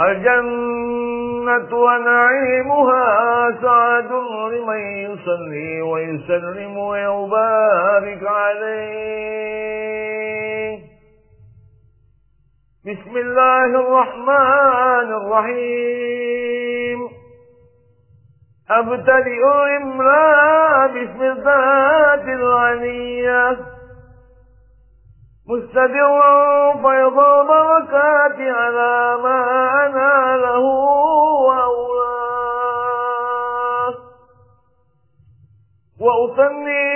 الجنة ونعيمها سعد لمن يصلي ويسلم ويبارك عليه. بسم الله الرحمن الرحيم. أبتدئ إملا باسم الذات الغنية مستدرا فيض بركات على ما أناله وأولاه. وأثني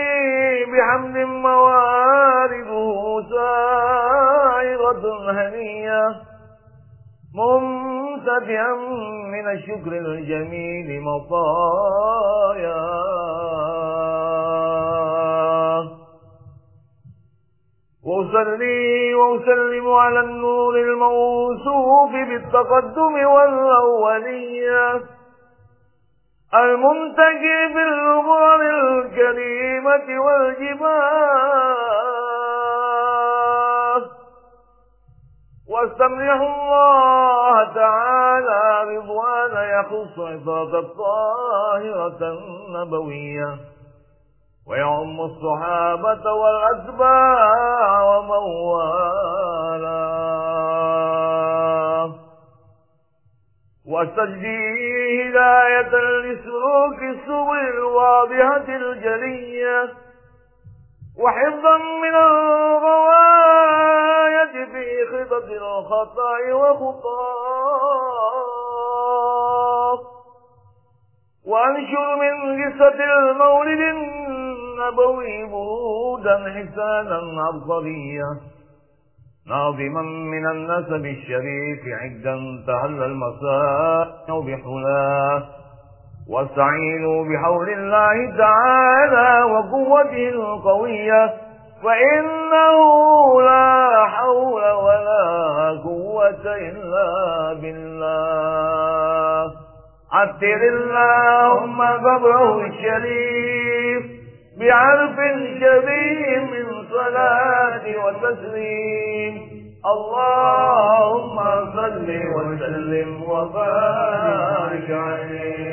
بحمد موارده سائرة هنية ممتدئا من الشكر الجميل مطاياه. وأصلي وأسلم على النور الموصوف بالتقدم والأولية. المنتجي بالغبار الكريمة والجبال واستمنح الله تعالى رضوان يخص عطاة الطاهرة النبوية. ويعم الصحابة والأتباع ومن والاه واستجدي هداية لسلوك السبل الواضحة الجلية. وحفظا من الغواية في خطط الخطأ وخطاه وأنشر من قصة المولد النبوي برودا حسانا عبقريا ناظما من النسب الشريف عدا تهل المساء بحلاه واستعينوا بحول الله تعالى وقوته القوية. فإنه لا حول ولا قوة إلا بالله. عتر اللهم قبره الشريف. بعرف شبيه من صلاة وتسليم. اللهم صل وسلم وبارك عليه.